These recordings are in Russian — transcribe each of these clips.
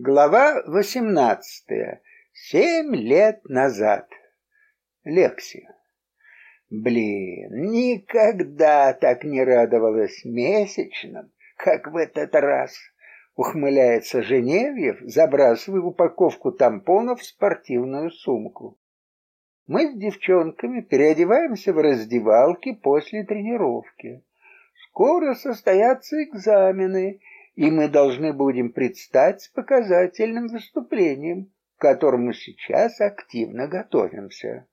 Глава восемнадцатая. Семь лет назад. Лекси. Блин, никогда так не радовалась месячным, как в этот раз. Ухмыляется Женевьев, забрасывая упаковку тампонов в спортивную сумку. Мы с девчонками переодеваемся в раздевалке после тренировки. Скоро состоятся экзамены, и мы должны будем предстать с показательным выступлением, к которому сейчас активно готовимся.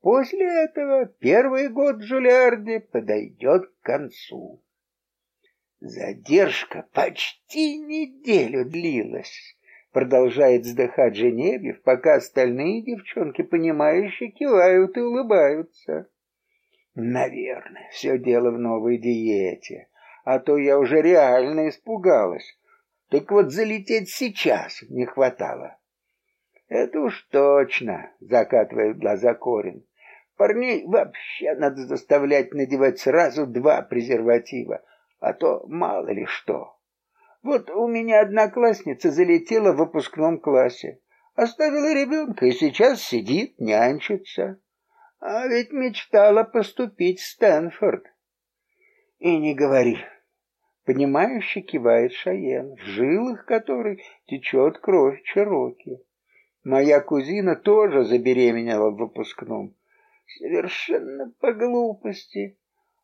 После этого первый год Джулиарди подойдет к концу. Задержка почти неделю длилась, продолжает вздыхать Женевьев, пока остальные девчонки, понимающие, кивают и улыбаются. Наверное, все дело в новой диете а то я уже реально испугалась. Так вот залететь сейчас не хватало. Это уж точно, закатывает глаза Корин. Парней вообще надо заставлять надевать сразу два презерватива, а то мало ли что. Вот у меня одноклассница залетела в выпускном классе, оставила ребенка и сейчас сидит, нянчится. А ведь мечтала поступить в Стэнфорд. И не говори, Понимающе кивает Шаен, в жилах которой течет кровь Чероки. Моя кузина тоже забеременела в выпускном. Совершенно по глупости.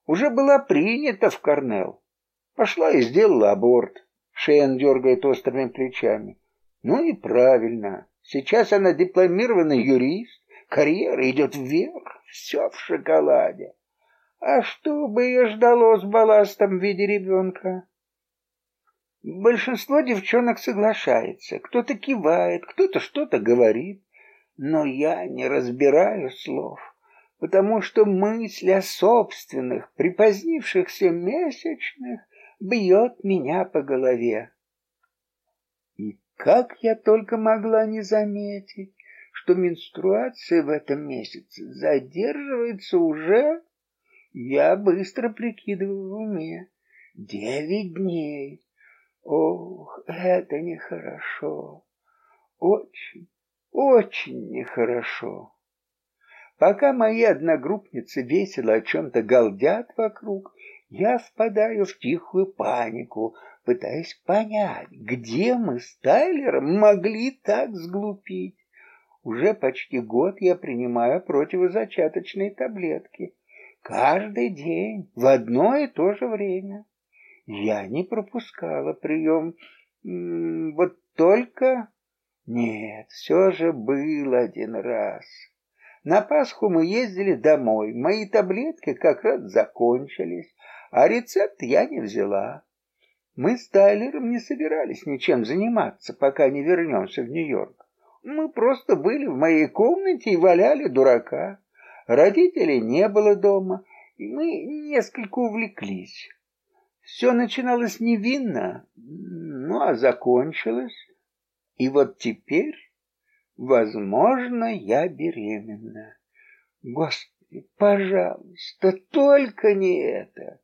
Уже была принята в Корнелл. Пошла и сделала аборт. Шейн дергает острыми плечами. Ну и правильно. Сейчас она дипломированный юрист. Карьера идет вверх. Все в шоколаде. А что бы ее ждало с балластом в виде ребенка? Большинство девчонок соглашается. Кто-то кивает, кто-то что-то говорит. Но я не разбираю слов, потому что мысль о собственных, припозднившихся месячных бьет меня по голове. И как я только могла не заметить, что менструация в этом месяце задерживается уже я быстро прикидываю в уме. Девять дней. Ох, это нехорошо. Очень, очень нехорошо. Пока мои одногруппницы весело о чем-то галдят вокруг, я впадаю в тихую панику, пытаясь понять, где мы с Тайлером могли так сглупить. Уже почти год я принимаю противозачаточные таблетки — Каждый день, в одно и то же время. Я не пропускала прием. Вот только... Нет, все же был один раз. На Пасху мы ездили домой. Мои таблетки как раз закончились, а рецепт я не взяла. Мы с Тайлером не собирались ничем заниматься, пока не вернемся в Нью-Йорк. Мы просто были в моей комнате и валяли дурака. Родителей не было дома, и мы несколько увлеклись. Все начиналось невинно, ну а закончилось. И вот теперь, возможно, я беременна. Господи, пожалуйста, только не это.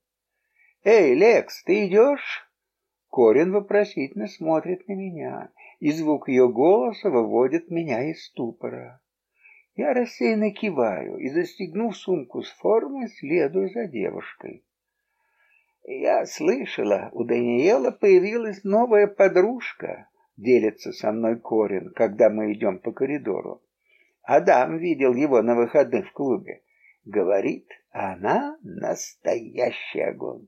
Эй, Лекс, ты идешь? Корин вопросительно смотрит на меня, и звук ее голоса выводит меня из ступора. Я рассеянно киваю и, застегнув сумку с формой, следую за девушкой. Я слышала, у Даниэла появилась новая подружка, делится со мной Корин, когда мы идем по коридору. Адам видел его на выходных в клубе. Говорит, она настоящий огонь.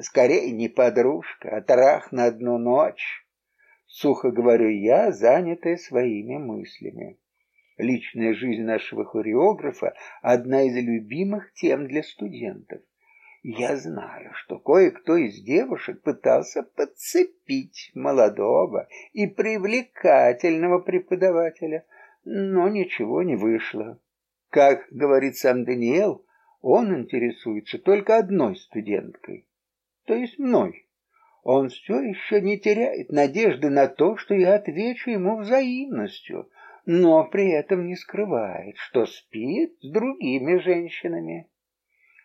Скорее не подружка, а трах на одну ночь. Сухо говорю я, занятая своими мыслями. Личная жизнь нашего хореографа – одна из любимых тем для студентов. Я знаю, что кое-кто из девушек пытался подцепить молодого и привлекательного преподавателя, но ничего не вышло. Как говорит сам Даниэл, он интересуется только одной студенткой, то есть мной. Он все еще не теряет надежды на то, что я отвечу ему взаимностью, но при этом не скрывает, что спит с другими женщинами.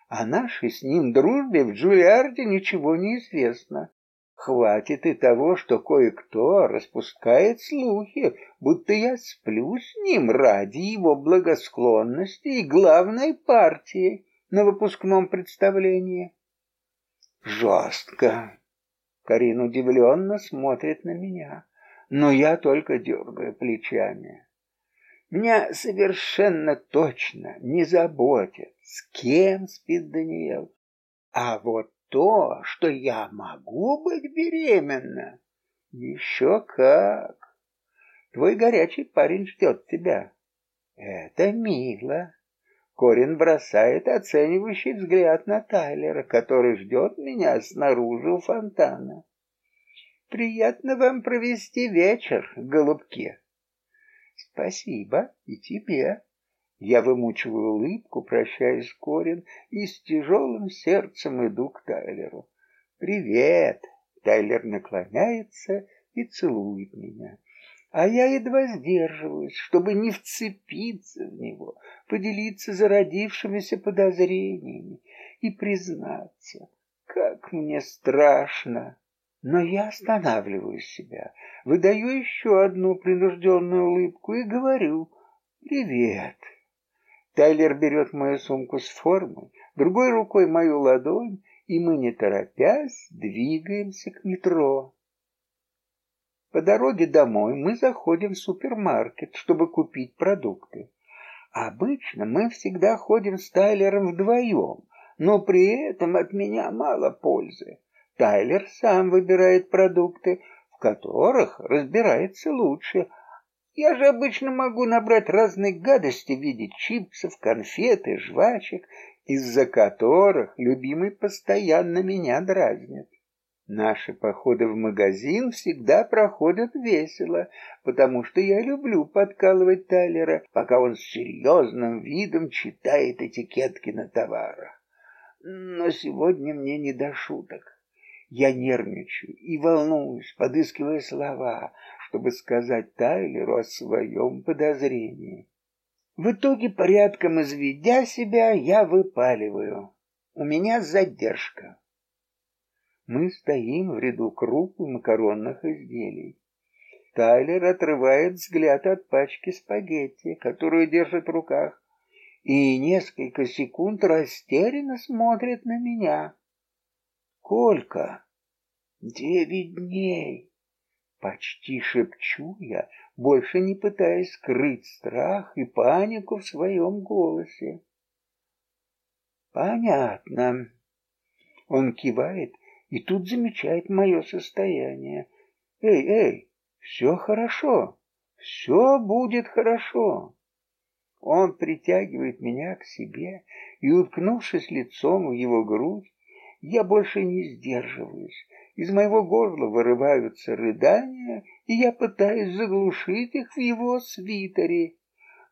О нашей с ним дружбе в Джулиарде ничего не известно, Хватит и того, что кое-кто распускает слухи, будто я сплю с ним ради его благосклонности и главной партии на выпускном представлении. Жестко. Карин удивленно смотрит на меня, но я только дергаю плечами. Меня совершенно точно не заботит, с кем спит Даниэл. А вот то, что я могу быть беременна. Еще как. Твой горячий парень ждет тебя. Это мило. Корин бросает оценивающий взгляд на Тайлера, который ждет меня снаружи у фонтана. Приятно вам провести вечер, голубки. Спасибо и тебе. Я вымучиваю улыбку, прощаясь с Корин, и с тяжелым сердцем иду к Тайлеру. «Привет!» Тайлер наклоняется и целует меня. А я едва сдерживаюсь, чтобы не вцепиться в него, поделиться зародившимися подозрениями и признаться, как мне страшно. Но я останавливаю себя, выдаю еще одну принужденную улыбку и говорю «Привет». Тайлер берет мою сумку с формой, другой рукой мою ладонь, и мы, не торопясь, двигаемся к метро. По дороге домой мы заходим в супермаркет, чтобы купить продукты. Обычно мы всегда ходим с Тайлером вдвоем, но при этом от меня мало пользы. Тайлер сам выбирает продукты, в которых разбирается лучше, я же обычно могу набрать разные гадости в виде чипсов, конфет и жвачек, из-за которых любимый постоянно меня дразнит. Наши походы в магазин всегда проходят весело, потому что я люблю подкалывать Тайлера, пока он с серьезным видом читает этикетки на товарах. Но сегодня мне не до шуток. Я нервничаю и волнуюсь, подыскивая слова, чтобы сказать Тайлеру о своем подозрении. В итоге, порядком изведя себя, я выпаливаю. У меня задержка. Мы стоим в ряду круп и макаронных изделий. Тайлер отрывает взгляд от пачки спагетти, которую держит в руках, и несколько секунд растерянно смотрит на меня. «Сколько?» «Девять дней!» Почти шепчу я, больше не пытаясь скрыть страх и панику в своем голосе. Понятно. Он кивает и тут замечает мое состояние. Эй, эй, все хорошо, все будет хорошо. Он притягивает меня к себе, и, уткнувшись лицом в его грудь, я больше не сдерживаюсь, из моего горла вырываются рыдания, и я пытаюсь заглушить их в его свитере.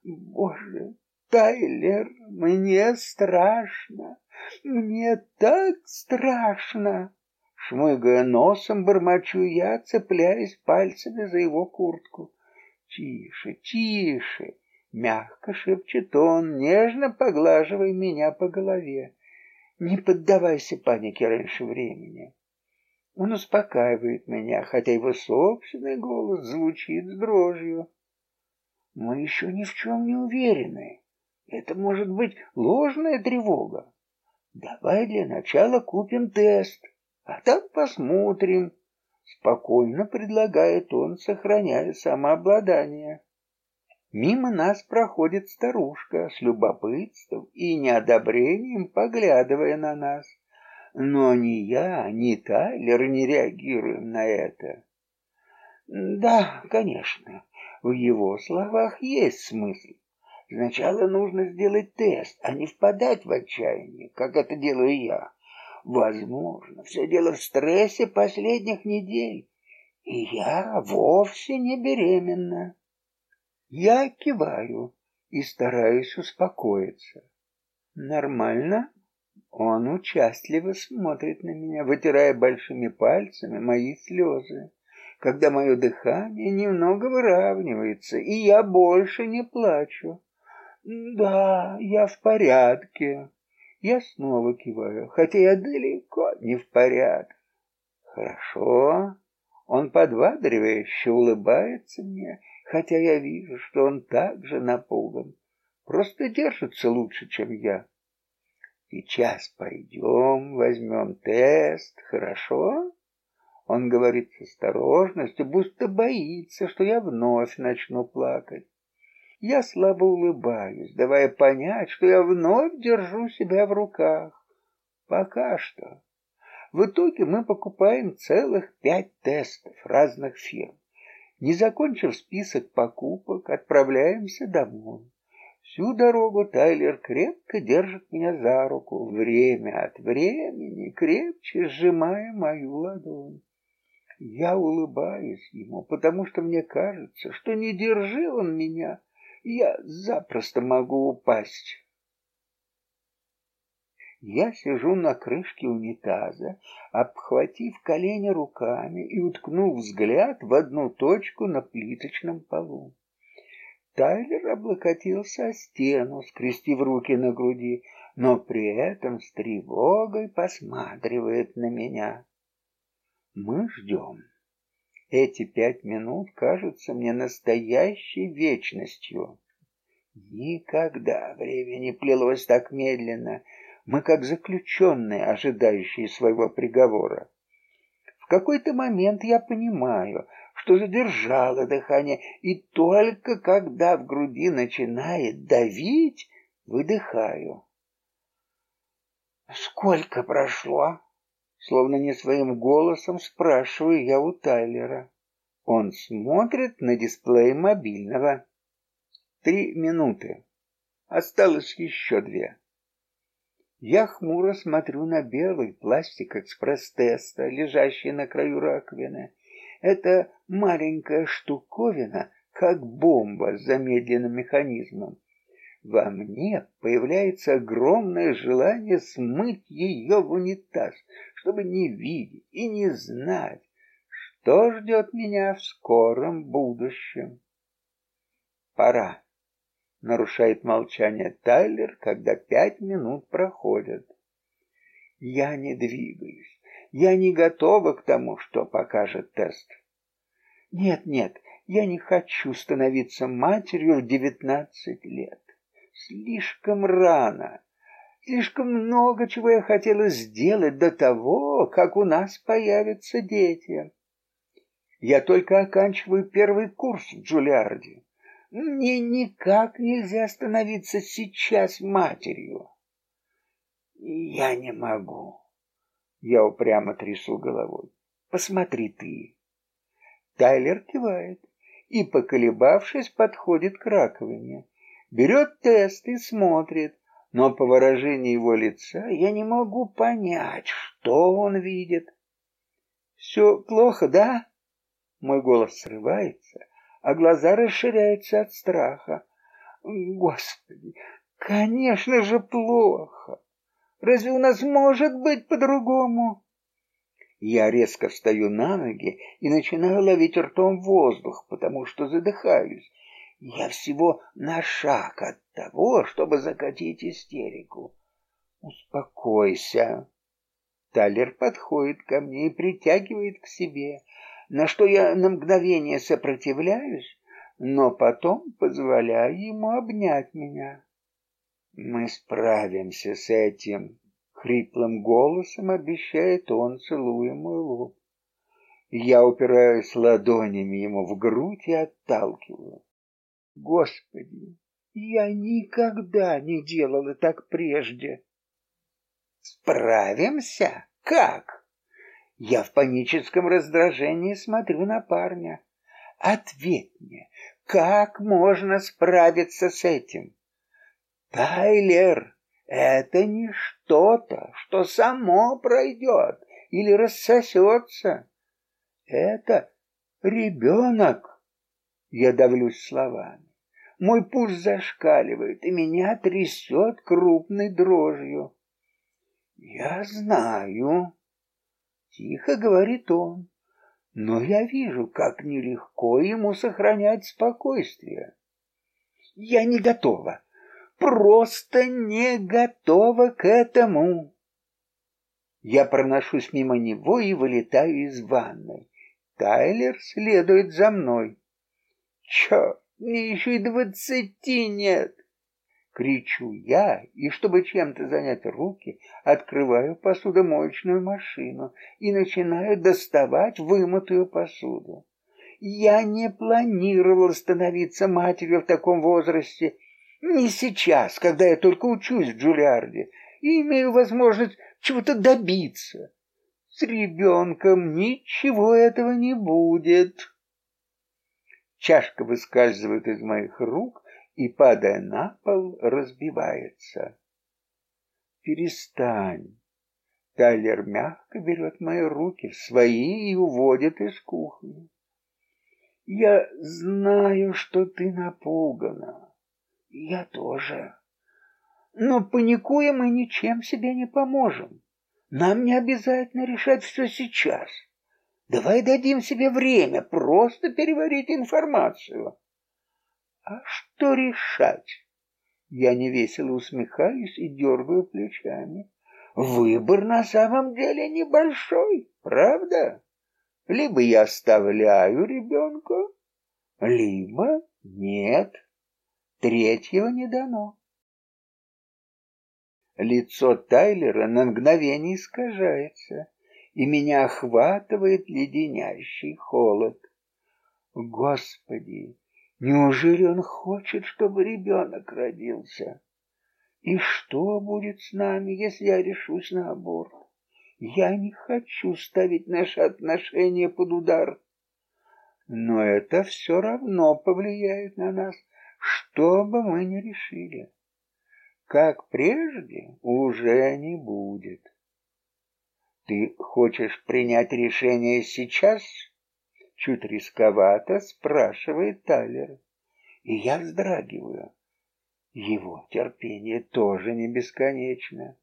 Боже, Тайлер, мне страшно, мне так страшно. Шмыгая носом, бормочу я, цепляясь пальцами за его куртку. Тише, тише, мягко шепчет он, нежно поглаживая меня по голове. Не поддавайся панике раньше времени. Он успокаивает меня, хотя его собственный голос звучит с дрожью. Мы еще ни в чем не уверены. Это может быть ложная тревога. Давай для начала купим тест, а там посмотрим. Спокойно предлагает он, сохраняя самообладание. Мимо нас проходит старушка с любопытством и неодобрением, поглядывая на нас. Но ни я, ни Тайлер не реагируем на это. Да, конечно, в его словах есть смысл. Сначала нужно сделать тест, а не впадать в отчаяние, как это делаю я. Возможно, все дело в стрессе последних недель, и я вовсе не беременна. Я киваю и стараюсь успокоиться. Нормально? Он участливо смотрит на меня, вытирая большими пальцами мои слезы, когда мое дыхание немного выравнивается, и я больше не плачу. Да, я в порядке. Я снова киваю, хотя я далеко не в порядке. Хорошо. Он подбадривающе улыбается мне, хотя я вижу, что он также напуган. Просто держится лучше, чем я. Сейчас пойдем, возьмем тест, хорошо? Он говорит с осторожностью, будто боится, что я вновь начну плакать. Я слабо улыбаюсь, давая понять, что я вновь держу себя в руках. Пока что. В итоге мы покупаем целых пять тестов разных фирм. Не закончив список покупок, отправляемся домой. Всю дорогу Тайлер крепко держит меня за руку, время от времени крепче сжимая мою ладонь. Я улыбаюсь ему, потому что мне кажется, что не держи он меня, я запросто могу упасть. Я сижу на крышке унитаза, обхватив колени руками и уткнув взгляд в одну точку на плиточном полу. Тайлер облокотился о стену, скрестив руки на груди, но при этом с тревогой посматривает на меня. Мы ждем. Эти пять минут кажутся мне настоящей вечностью. Никогда время не плелось так медленно. Мы как заключенные, ожидающие своего приговора. В какой-то момент я понимаю, что задержала дыхание, и только когда в груди начинает давить, выдыхаю. «Сколько прошло?» Словно не своим голосом спрашиваю я у Тайлера. Он смотрит на дисплей мобильного. Три минуты. Осталось еще две. Я хмуро смотрю на белый пластик экспресс-теста, лежащий на краю раковины. Это маленькая штуковина, как бомба с замедленным механизмом. Во мне появляется огромное желание смыть ее в унитаз, чтобы не видеть и не знать, что ждет меня в скором будущем. Пора. Нарушает молчание Тайлер, когда пять минут проходят. Я не двигаюсь. Я не готова к тому, что покажет тест. Нет, нет, я не хочу становиться матерью в девятнадцать лет. Слишком рано. Слишком много чего я хотела сделать до того, как у нас появятся дети. Я только оканчиваю первый курс в Джулиарде. Мне никак нельзя становиться сейчас матерью. Я не могу. Я упрямо трясу головой. Посмотри ты. Тайлер кивает и, поколебавшись, подходит к раковине. Берет тест и смотрит, но по выражению его лица я не могу понять, что он видит. «Все плохо, да?» Мой голос срывается, а глаза расширяются от страха. Господи, конечно же плохо. Разве у нас может быть по-другому? Я резко встаю на ноги и начинаю ловить ртом воздух, потому что задыхаюсь. Я всего на шаг от того, чтобы закатить истерику. Успокойся. Талер подходит ко мне и притягивает к себе, на что я на мгновение сопротивляюсь, но потом позволяю ему обнять меня. Мы справимся с этим, хриплым голосом обещает он, целуя мой лоб. Я упираюсь ладонями ему в грудь и отталкиваю. Господи, я никогда не делала так прежде. Справимся? Как? Я в паническом раздражении смотрю на парня. Ответь мне, как можно справиться с этим? Тайлер, это не что-то, что само пройдет или рассосется. Это ребенок. Я давлюсь словами. Мой пульс зашкаливает, и меня трясет крупной дрожью. Я знаю, тихо говорит он, но я вижу, как нелегко ему сохранять спокойствие. Я не готова, просто не готова к этому. Я проношусь мимо него и вылетаю из ванной. Тайлер следует за мной. Черт, мне еще и двадцати нет. Кричу я, и чтобы чем-то занять руки, открываю посудомоечную машину и начинаю доставать вымытую посуду. Я не планировал становиться матерью в таком возрасте. Не сейчас, когда я только учусь в Джулиарде и имею возможность чего-то добиться. С ребенком ничего этого не будет. Чашка выскальзывает из моих рук и, падая на пол, разбивается. Перестань. Тайлер мягко берет мои руки в свои и уводит из кухни. Я знаю, что ты напугана. Я тоже. Но паникуя мы ничем себе не поможем. Нам не обязательно решать все сейчас. Давай дадим себе время просто переварить информацию. А что решать? Я невесело усмехаюсь и дергаю плечами. Выбор на самом деле небольшой, правда? Либо я оставляю ребенка, либо нет. Третьего не дано. Лицо Тайлера на мгновение искажается, и меня охватывает леденящий холод. Господи, неужели он хочет, чтобы ребенок родился? И что будет с нами, если я решусь на аборт? Я не хочу ставить наши отношения под удар. Но это все равно повлияет на нас, что бы мы ни решили. Как прежде уже не будет. Ты хочешь принять решение сейчас? Чуть рисковато спрашивает Тайлер. И я вздрагиваю. Его терпение тоже не бесконечно.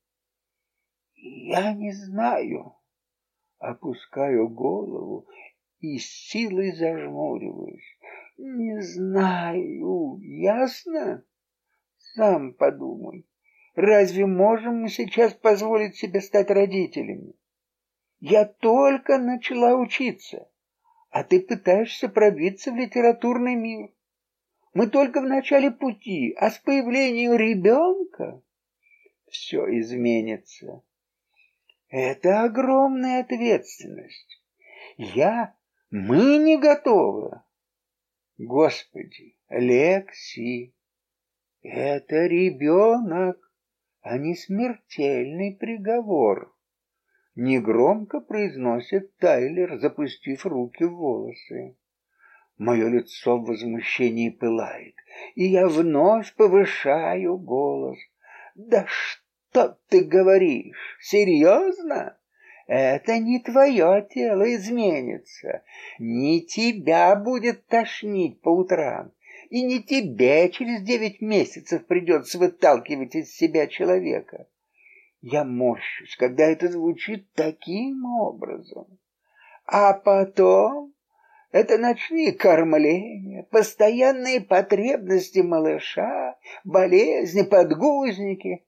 Я не знаю. Опускаю голову и с силой зажмуриваюсь. Не знаю, ясно? Сам подумай. Разве можем мы сейчас позволить себе стать родителями? Я только начала учиться, а ты пытаешься пробиться в литературный мир. Мы только в начале пути, а с появлением ребенка все изменится. Это огромная ответственность. Я, мы не готовы. Господи, Лекси, это ребенок, а не смертельный приговор. Негромко произносит Тайлер, запустив руки в волосы. Мое лицо в возмущении пылает, и я вновь повышаю голос. Да что? Ты говоришь? Серьезно? Это не твое тело изменится, не тебя будет тошнить по утрам, и не тебе через девять месяцев придется выталкивать из себя человека. Я морщусь, когда это звучит таким образом. А потом это ночные кормления, постоянные потребности малыша, болезни, подгузники.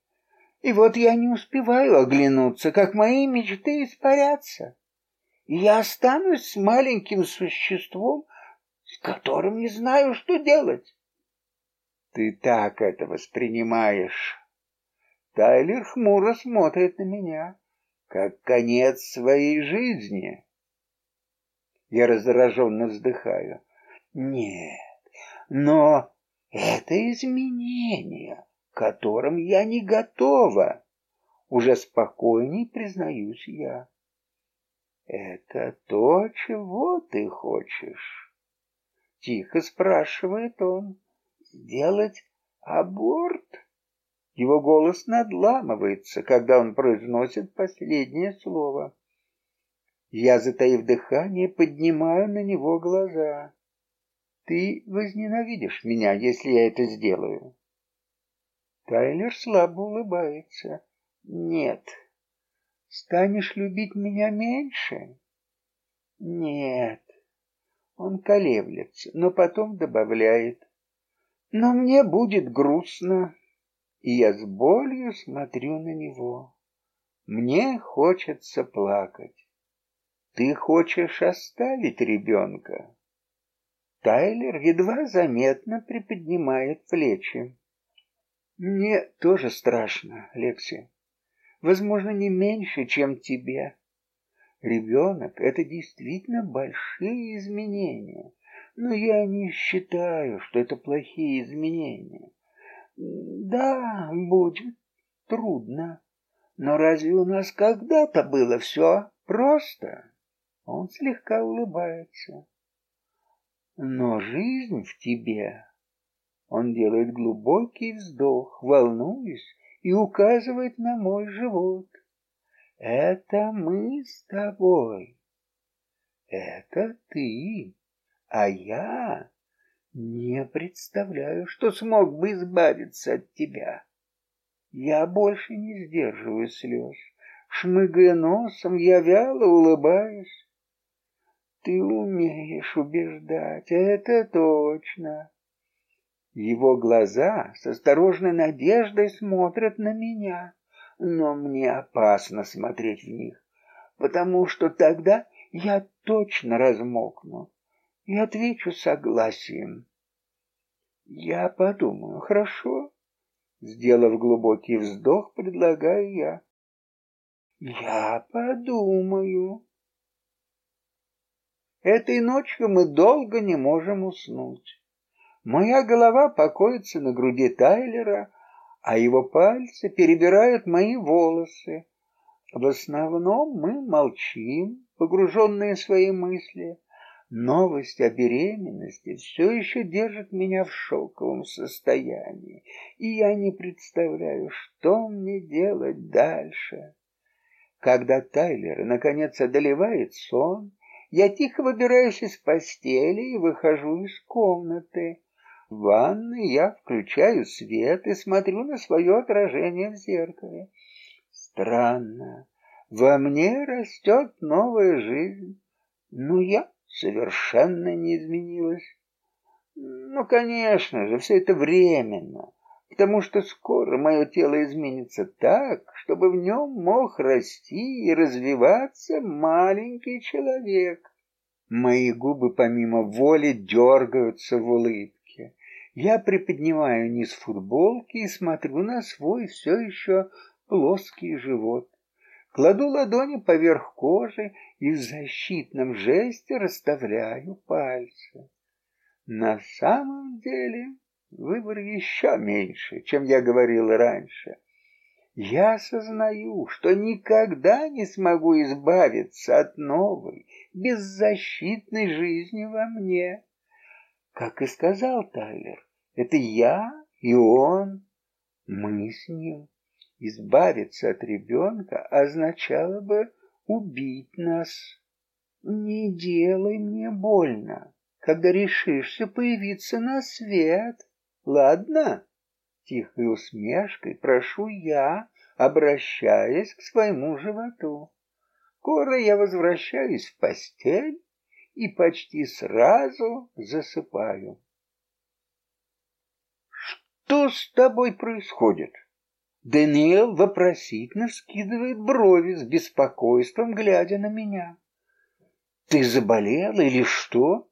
И вот я не успеваю оглянуться, как мои мечты испарятся. И я останусь с маленьким существом, с которым не знаю, что делать. Ты так это воспринимаешь. Тайлер хмуро смотрит на меня, как конец своей жизни. Я раздраженно вздыхаю. Нет, но это изменение которым я не готова. Уже спокойней признаюсь я. Это то, чего ты хочешь? Тихо спрашивает он. Сделать аборт? Его голос надламывается, когда он произносит последнее слово. Я, затаив дыхание, поднимаю на него глаза. Ты возненавидишь меня, если я это сделаю. Тайлер слабо улыбается. Нет. Станешь любить меня меньше? Нет. Он колеблется, но потом добавляет. Но мне будет грустно, и я с болью смотрю на него. Мне хочется плакать. Ты хочешь оставить ребенка? Тайлер едва заметно приподнимает плечи. Мне тоже страшно, Лекси. Возможно, не меньше, чем тебе. Ребенок — это действительно большие изменения. Но я не считаю, что это плохие изменения. Да, будет трудно. Но разве у нас когда-то было все просто? Он слегка улыбается. Но жизнь в тебе. Он делает глубокий вздох, волнуясь, и указывает на мой живот. Это мы с тобой. Это ты. А я не представляю, что смог бы избавиться от тебя. Я больше не сдерживаю слез. Шмыгая носом, я вяло улыбаюсь. Ты умеешь убеждать, это точно. Его глаза с осторожной надеждой смотрят на меня, но мне опасно смотреть в них, потому что тогда я точно размокну и отвечу согласием. Я подумаю, хорошо? Сделав глубокий вздох, предлагаю я. Я подумаю. Этой ночью мы долго не можем уснуть. Моя голова покоится на груди Тайлера, а его пальцы перебирают мои волосы. В основном мы молчим, погруженные в свои мысли. Новость о беременности все еще держит меня в шоковом состоянии, и я не представляю, что мне делать дальше. Когда Тайлер наконец одолевает сон, я тихо выбираюсь из постели и выхожу из комнаты. В ванной я включаю свет и смотрю на свое отражение в зеркале. Странно, во мне растет новая жизнь, но я совершенно не изменилась. Ну, конечно же, все это временно, потому что скоро мое тело изменится так, чтобы в нем мог расти и развиваться маленький человек. Мои губы помимо воли дергаются в улыбке. Я приподнимаю низ футболки и смотрю на свой все еще плоский живот. Кладу ладони поверх кожи и в защитном жесте расставляю пальцы. На самом деле выбор еще меньше, чем я говорил раньше. Я осознаю, что никогда не смогу избавиться от новой, беззащитной жизни во мне. Как и сказал Тайлер, это я и он, мы с ним. Избавиться от ребенка означало бы убить нас. Не делай мне больно, когда решишься появиться на свет. Ладно? Тихой усмешкой прошу я, обращаясь к своему животу. Скоро я возвращаюсь в постель и почти сразу засыпаю. Что с тобой происходит? Даниэл вопросительно вскидывает брови с беспокойством, глядя на меня. «Ты заболела или что?»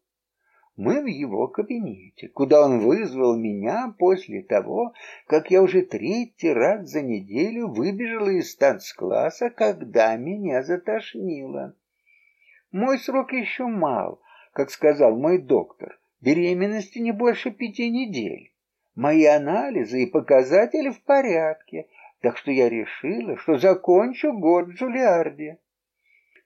Мы в его кабинете, куда он вызвал меня после того, как я уже третий раз за неделю выбежала из танцкласса, когда меня затошнило. Мой срок еще мал, как сказал мой доктор, беременности не больше пяти недель. Мои анализы и показатели в порядке, так что я решила, что закончу год в Джулиарде.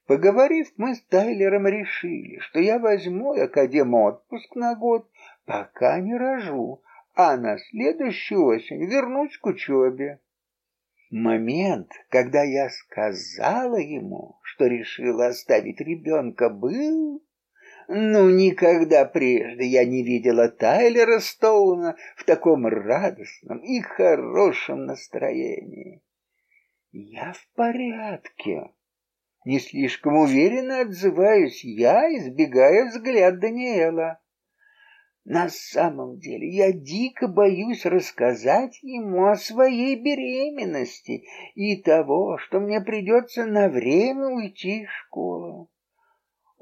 Поговорив, мы с Тайлером решили, что я возьму академ отпуск на год, пока не рожу, а на следующую осень вернусь к учебе. Момент, когда я сказала ему, что решила оставить ребенка, был ну, никогда прежде я не видела Тайлера Стоуна в таком радостном и хорошем настроении. Я в порядке. Не слишком уверенно отзываюсь я, избегая взгляд Даниэла. На самом деле я дико боюсь рассказать ему о своей беременности и того, что мне придется на время уйти из школы.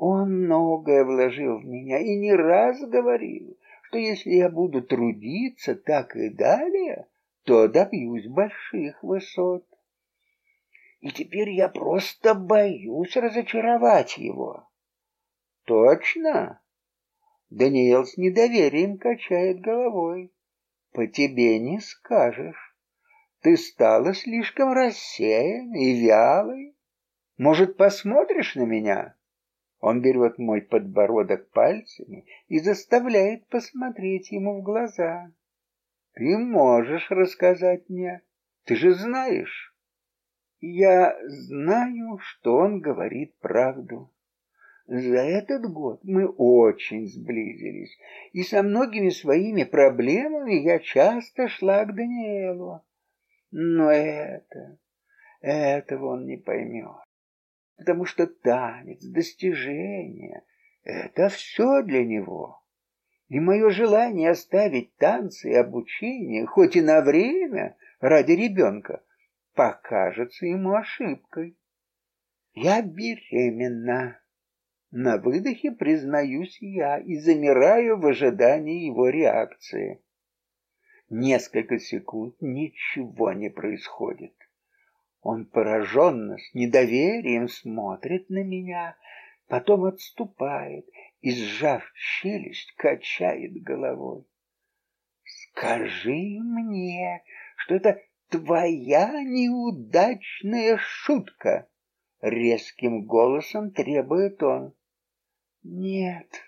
Он многое вложил в меня и не раз говорил, что если я буду трудиться так и далее, то добьюсь больших высот. И теперь я просто боюсь разочаровать его. Точно? Даниэл с недоверием качает головой. По тебе не скажешь. Ты стала слишком рассеянной и вялой. Может, посмотришь на меня? Он берет мой подбородок пальцами и заставляет посмотреть ему в глаза. Ты можешь рассказать мне. Ты же знаешь. Я знаю, что он говорит правду. За этот год мы очень сблизились, и со многими своими проблемами я часто шла к Даниэлу. Но это, этого он не поймет, потому что танец, достижение — это все для него. И мое желание оставить танцы и обучение, хоть и на время, ради ребенка, покажется ему ошибкой. Я беременна. На выдохе признаюсь я и замираю в ожидании его реакции. Несколько секунд ничего не происходит. Он пораженно, с недоверием смотрит на меня, потом отступает и, сжав челюсть, качает головой. «Скажи мне, что это твоя неудачная шутка!» Резким голосом требует он. Нет,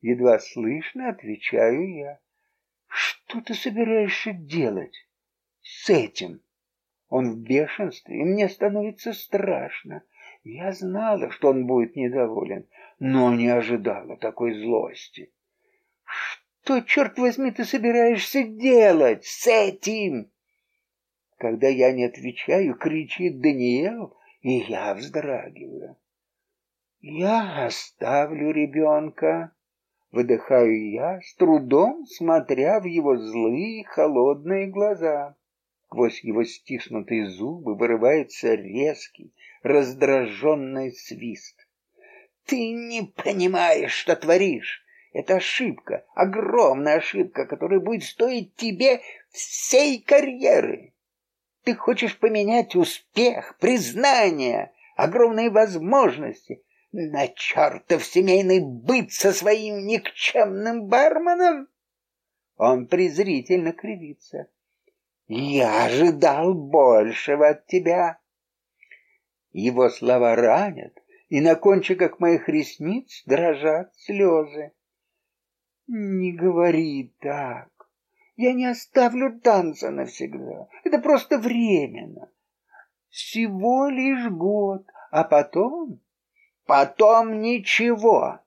едва слышно отвечаю я. Что ты собираешься делать с этим? Он в бешенстве, и мне становится страшно. Я знала, что он будет недоволен, но не ожидала такой злости. Что, черт возьми, ты собираешься делать с этим? Когда я не отвечаю, кричит Даниэл, и я вздрагиваю. Я оставлю ребенка, выдыхаю я, с трудом смотря в его злые холодные глаза. Сквозь его стиснутые зубы вырывается резкий, раздраженный свист. Ты не понимаешь, что творишь. Это ошибка, огромная ошибка, которая будет стоить тебе всей карьеры. Ты хочешь поменять успех, признание, огромные возможности, на чертов семейный быт со своим никчемным барменом? Он презрительно кривится. Я ожидал большего от тебя. Его слова ранят, и на кончиках моих ресниц дрожат слезы. Не говори так. Я не оставлю танца навсегда. Это просто временно. Всего лишь год, а потом Потом ничего.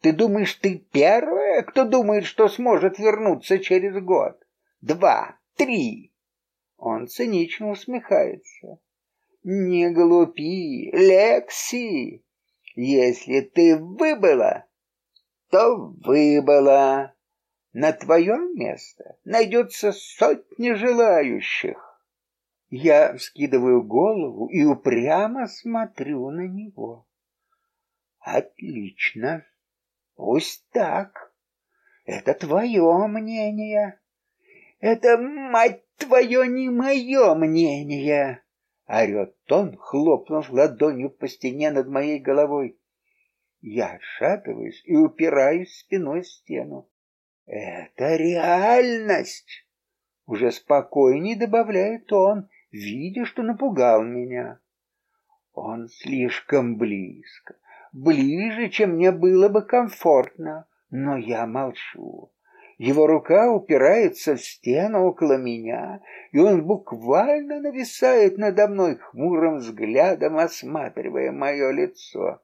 Ты думаешь, ты первая, кто думает, что сможет вернуться через год? Два, три. Он цинично усмехается. Не глупи, Лекси. Если ты выбыла, то выбыла. На твоем место найдется сотни желающих. Я вскидываю голову и упрямо смотрю на него. Отлично. Пусть так. Это твое мнение. Это, мать твою, не мое мнение. Орет он, хлопнув ладонью по стене над моей головой. Я отшатываюсь и упираюсь спиной в стену. Это реальность. Уже спокойней добавляет он, видя, что напугал меня. Он слишком близко ближе, чем мне было бы комфортно, но я молчу. Его рука упирается в стену около меня, и он буквально нависает надо мной хмурым взглядом, осматривая мое лицо.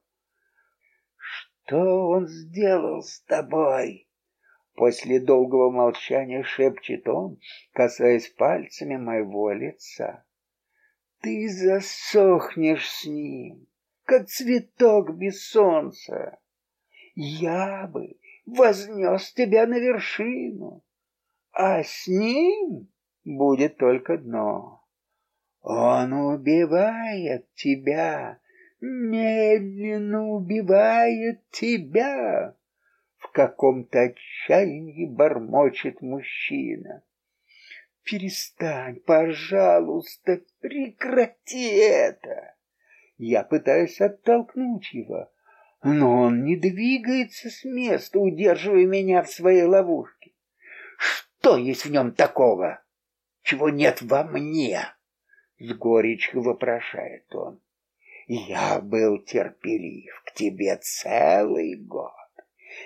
«Что он сделал с тобой?» После долгого молчания шепчет он, касаясь пальцами моего лица. «Ты засохнешь с ним, как цветок без солнца. я бы вознес тебя на вершину, а с ним будет только дно. Он убивает тебя, медленно убивает тебя. В каком-то отчаянии бормочет мужчина. Перестань, пожалуйста, прекрати это. Я пытаюсь оттолкнуть его, но он не двигается с места, удерживая меня в своей ловушке. Что есть в нем такого, чего нет во мне? С горечью вопрошает он. Я был терпелив к тебе целый год.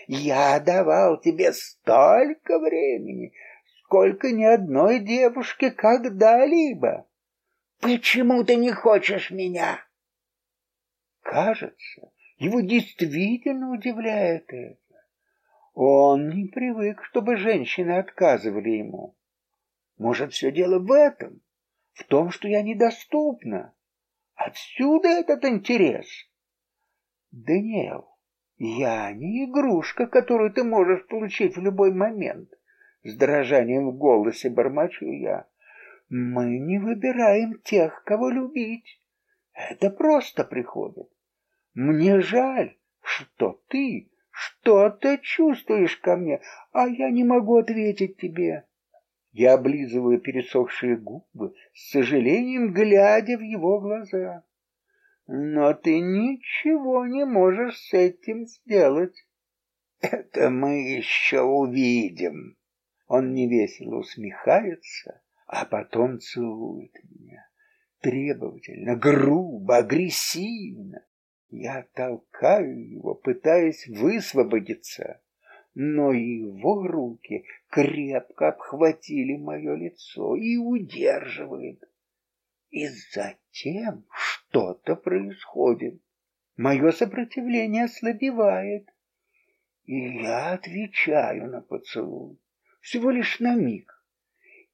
Я давал тебе столько времени, сколько ни одной девушке когда-либо. Почему ты не хочешь меня? Кажется, его действительно удивляет это. Он не привык, чтобы женщины отказывали ему. Может, все дело в этом, в том, что я недоступна. Отсюда этот интерес. Даниэл, я не игрушка, которую ты можешь получить в любой момент. С дрожанием в голосе бормочу я. Мы не выбираем тех, кого любить. Это просто приходит. Мне жаль, что ты что-то чувствуешь ко мне, а я не могу ответить тебе. Я облизываю пересохшие губы, с сожалением глядя в его глаза. Но ты ничего не можешь с этим сделать. Это мы еще увидим. Он невесело усмехается, а потом целует меня. Требовательно, грубо, агрессивно. Я толкаю его, пытаясь высвободиться, но его руки крепко обхватили мое лицо и удерживают. И затем что-то происходит. Мое сопротивление ослабевает, и я отвечаю на поцелуй, всего лишь на миг.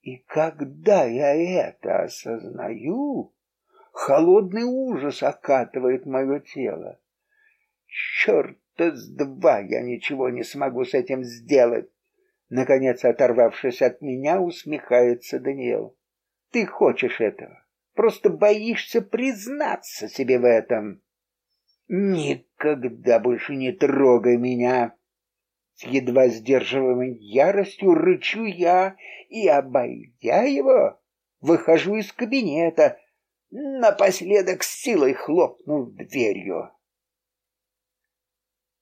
И когда я это осознаю, Холодный ужас окатывает мое тело. Черта с два я ничего не смогу с этим сделать. Наконец, оторвавшись от меня, усмехается Даниэл. Ты хочешь этого, просто боишься признаться себе в этом. Никогда больше не трогай меня. С едва сдерживаемой яростью рычу я и, обойдя его, выхожу из кабинета, напоследок силой хлопнув дверью.